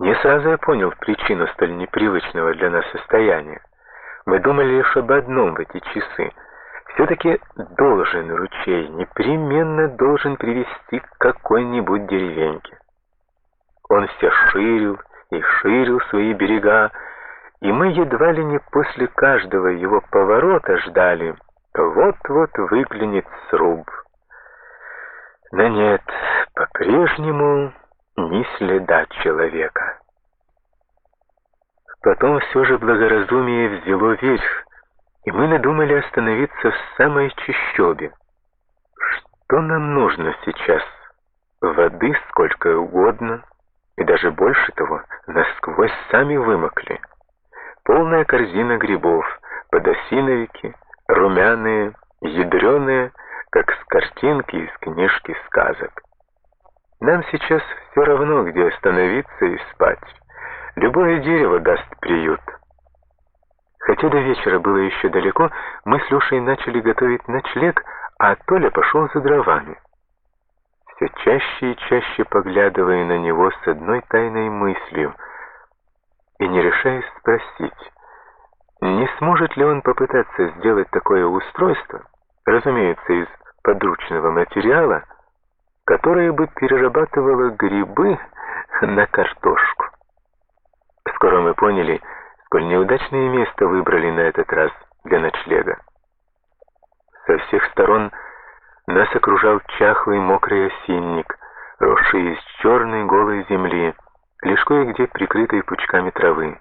Не сразу я понял причину столь непривычного для нас состояния. Мы думали лишь об одном в эти часы. Все-таки должен ручей, непременно должен привести к какой-нибудь деревеньке. Он все ширил и ширил свои берега, и мы едва ли не после каждого его поворота ждали, вот-вот выглянет сруб. Но нет, по-прежнему ни следа человека. Потом все же благоразумие взяло верх, и мы надумали остановиться в самой чащобе. Что нам нужно сейчас? Воды сколько угодно, и даже больше того, насквозь сами вымокли. Полная корзина грибов, подосиновики, румяные, ядреные, как с картинки из книжки сказок. Нам сейчас все равно, где остановиться и спать. Любое дерево даст приют. Хотя до вечера было еще далеко, мы с Люшей начали готовить ночлег, а Толя пошел за дровами. Все чаще и чаще поглядывая на него с одной тайной мыслью и не решаясь спросить, не сможет ли он попытаться сделать такое устройство, разумеется, из подручного материала, которое бы перерабатывало грибы на картошку. Скоро мы поняли, сколь неудачное место выбрали на этот раз для ночлега. Со всех сторон нас окружал чахлый мокрый осинник, росший из черной голой земли, лишь кое-где прикрытый пучками травы.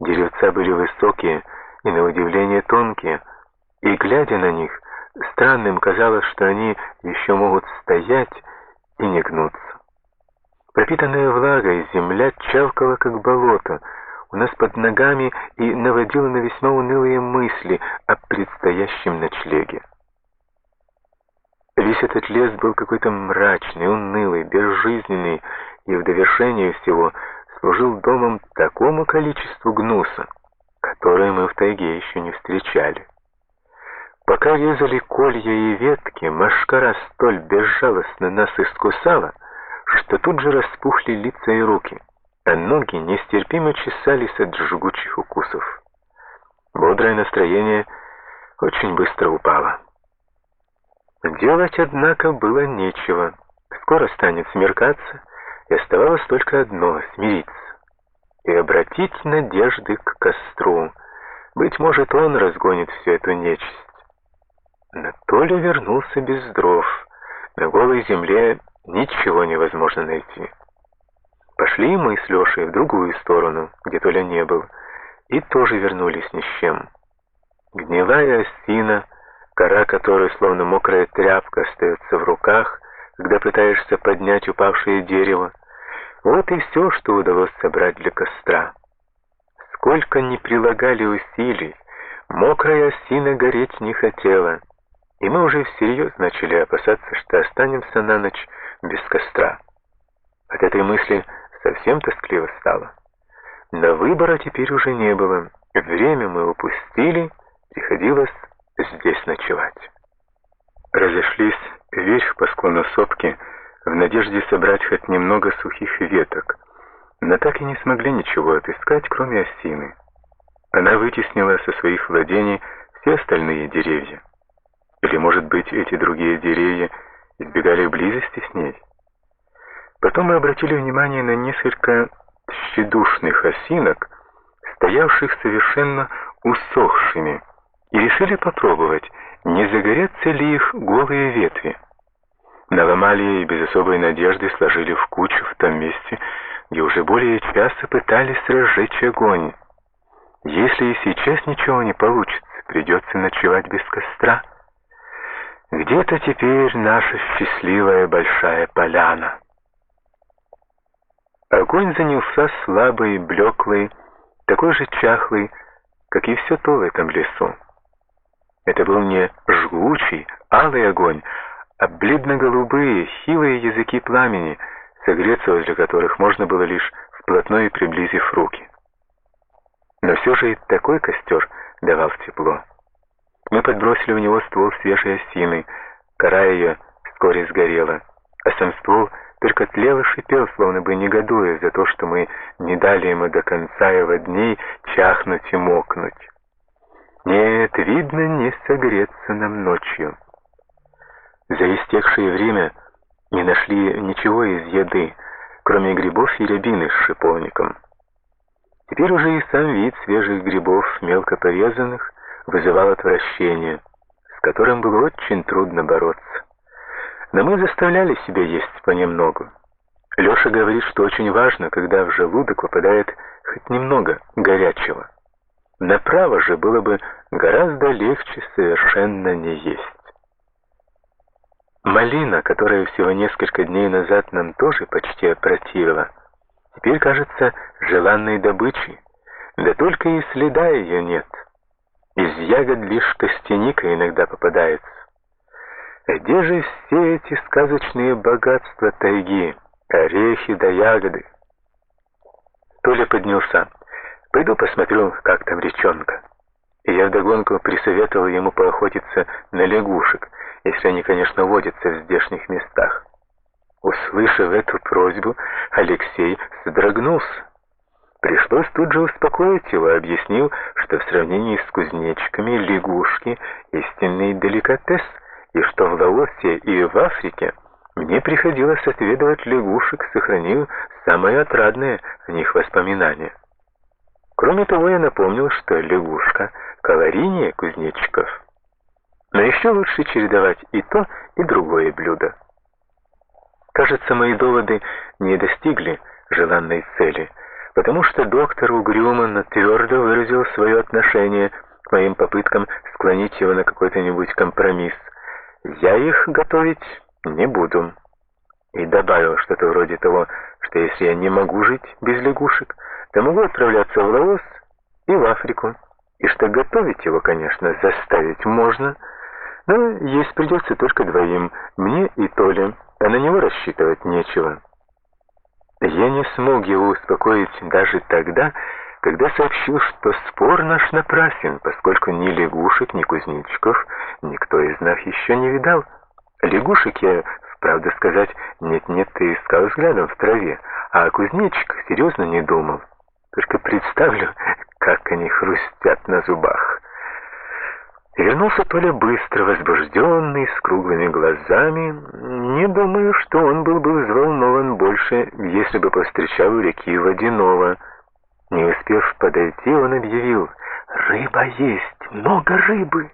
Деревца были высокие и, на удивление, тонкие, и, глядя на них, странным казалось, что они еще могут стоять и не гнуться. Пропитанная влагой земля чавкала, как болото, у нас под ногами и наводила на весьма унылые мысли о предстоящем ночлеге. Весь этот лес был какой-то мрачный, унылый, безжизненный, и в довершение всего служил домом такому количеству гнуса, которое мы в тайге еще не встречали. Пока резали колья и ветки, машкара столь безжалостно нас искусала, что тут же распухли лица и руки, а ноги нестерпимо чесались от жгучих укусов. Бодрое настроение очень быстро упало. Делать, однако, было нечего. Скоро станет смеркаться, и оставалось только одно — смириться и обратить надежды к костру. Быть может, он разгонит всю эту нечисть. Но Толя вернулся без дров. На голой земле ничего невозможно найти. Пошли мы с Лешей в другую сторону, где Толя не был, и тоже вернулись ни с чем. Гнилая осина, кора которой словно мокрая тряпка остается в руках, когда пытаешься поднять упавшее дерево, вот и все, что удалось собрать для костра. Сколько ни прилагали усилий, мокрая осина гореть не хотела, и мы уже всерьез начали опасаться, что останемся на ночь без костра. От этой мысли совсем тоскливо стало. Но выбора теперь уже не было. Время мы упустили, приходилось здесь ночевать. Разошлись вверх по склону сопки в надежде собрать хоть немного сухих веток, но так и не смогли ничего отыскать, кроме осины. Она вытеснила со своих владений все остальные деревья. Или, может быть, эти другие деревья избегали близости с ней? Потом мы обратили внимание на несколько тщедушных осинок, стоявших совершенно усохшими, и решили попробовать, не загорятся ли их голые ветви. Наломали и без особой надежды сложили в кучу в том месте, где уже более часа пытались разжечь огонь. Если и сейчас ничего не получится, придется ночевать без костра. Где-то теперь наша счастливая большая поляна. Огонь занялся слабый, блеклый, такой же чахлый, как и все то в этом лесу. Это был не жгучий, алый огонь, а бледно-голубые, хилые языки пламени, согреться возле которых можно было лишь вплотную приблизив руки. Но все же и такой костер давал тепло. Мы подбросили в него ствол свежей осины, кора ее вскоре сгорела, а сам ствол только тлел и шипел, словно бы негодуя за то, что мы не дали ему до конца его дней чахнуть и мокнуть. Нет, видно, не согреться нам ночью. За истекшее время не нашли ничего из еды, кроме грибов и рябины с шиповником. Теперь уже и сам вид свежих грибов, мелко порезанных, вызывал отвращение, с которым было очень трудно бороться. Но мы заставляли себя есть понемногу. Леша говорит, что очень важно, когда в желудок попадает хоть немного горячего. Направо же было бы гораздо легче совершенно не есть. Малина, которая всего несколько дней назад нам тоже почти опротивила, теперь кажется желанной добычей, да только и следа ее нет. Из ягод лишь костяника иногда попадается. Где же все эти сказочные богатства тайги, орехи да ягоды? Толя поднялся. Пойду посмотрю, как там речонка. И я вдогонку присоветовал ему поохотиться на лягушек, если они, конечно, водятся в здешних местах. Услышав эту просьбу, Алексей содрогнулся. Пришлось тут же успокоить его, объяснил, что в сравнении с кузнечиками лягушки — истинный деликатес, и что в Лаосе и в Африке мне приходилось отведывать лягушек, сохранив самое отрадное о них воспоминания. Кроме того, я напомнил, что лягушка калорийнее кузнечиков. Но еще лучше чередовать и то, и другое блюдо. Кажется, мои доводы не достигли желанной цели, потому что доктор угрюмо, твердо выразил свое отношение к моим попыткам склонить его на какой-то нибудь компромисс. Я их готовить не буду. И добавил что-то вроде того, что если я не могу жить без лягушек, то могу отправляться в Лаос и в Африку, и что готовить его, конечно, заставить можно, но есть придется только двоим, мне и Толе, а на него рассчитывать нечего. Я не смог его успокоить даже тогда, когда сообщил, что спор наш напрасен, поскольку ни лягушек, ни кузнечиков никто из нас еще не видал. Лягушек я, правда сказать, нет-нет, ты искал взглядом в траве, а о серьезно не думал. Только представлю, как они хрустят на зубах. Вернулся Толя быстро, возбужденный, с круглыми глазами. Не думаю, что он был бы взволнован больше, если бы повстречал у реки Водяного. Не успев подойти, он объявил «Рыба есть, много рыбы!»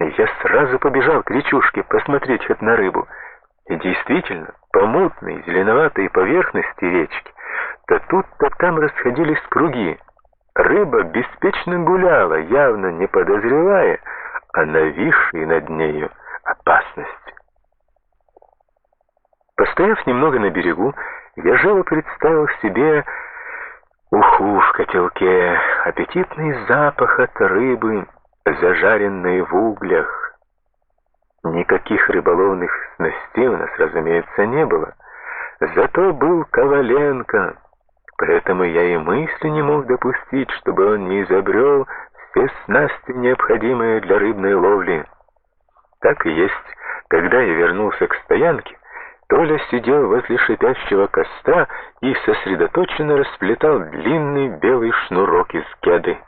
Я сразу побежал к речушке посмотреть хоть на рыбу. И действительно, по мутной, зеленоватой поверхности речки то тут, то там расходились круги. Рыба беспечно гуляла, явно не подозревая о нависшей над нею опасности. Постояв немного на берегу, я живо представил себе уху в котелке, аппетитный запах от рыбы, зажаренной в углях. Никаких рыболовных снастей у нас, разумеется, не было. Зато был Коваленко — Поэтому я и мысли не мог допустить, чтобы он не изобрел все снасти, необходимые для рыбной ловли. Так и есть, когда я вернулся к стоянке, Толя сидел возле шипящего костра и сосредоточенно расплетал длинный белый шнурок из кеды.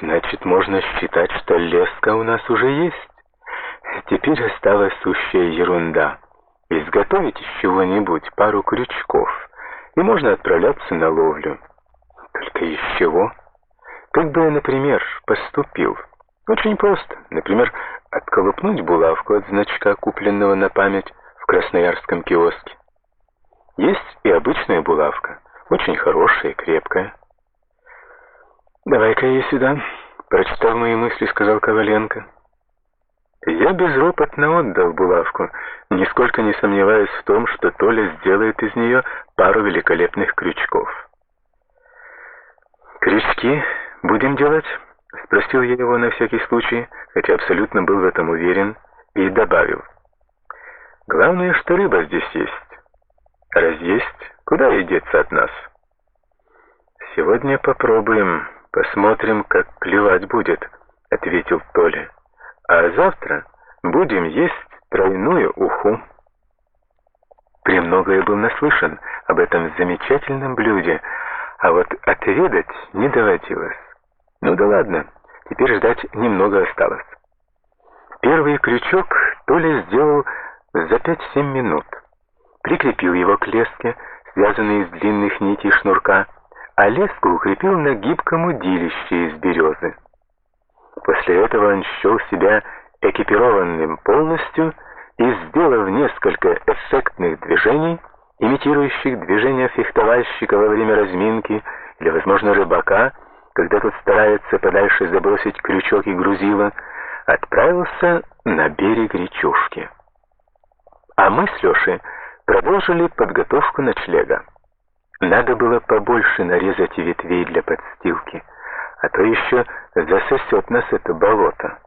Значит, можно считать, что леска у нас уже есть. Теперь осталась сущая ерунда. Изготовить из чего-нибудь пару крючков — и можно отправляться на ловлю. Только из чего? Как бы я, например, поступил? Очень просто. Например, отколупнуть булавку от значка, купленного на память в красноярском киоске. Есть и обычная булавка, очень хорошая и крепкая. «Давай-ка я сюда», — прочитав мои мысли, сказал Коваленко. Я безропотно отдал булавку, нисколько не сомневаясь в том, что Толя сделает из нее пару великолепных крючков. «Крючки будем делать?» — спросил я его на всякий случай, хотя абсолютно был в этом уверен, и добавил. «Главное, что рыба здесь есть. Раз есть, куда ей деться от нас?» «Сегодня попробуем, посмотрим, как клевать будет», — ответил Толя а завтра будем есть тройную уху. премногое был наслышан об этом замечательном блюде, а вот отведать не доводилось. Ну да ладно, теперь ждать немного осталось. Первый крючок Толя сделал за 5-7 минут. Прикрепил его к леске, связанной из длинных нитей шнурка, а леску укрепил на гибком удилище из березы. После этого он счел себя экипированным полностью и, сделав несколько эффектных движений, имитирующих движения фехтовальщика во время разминки или, возможно, рыбака, когда тот старается подальше забросить крючок и грузило, отправился на берег речушки. А мы с Лешей продолжили подготовку ночлега. Надо было побольше нарезать ветвей для подстилки, а то еще засосет нас это болото.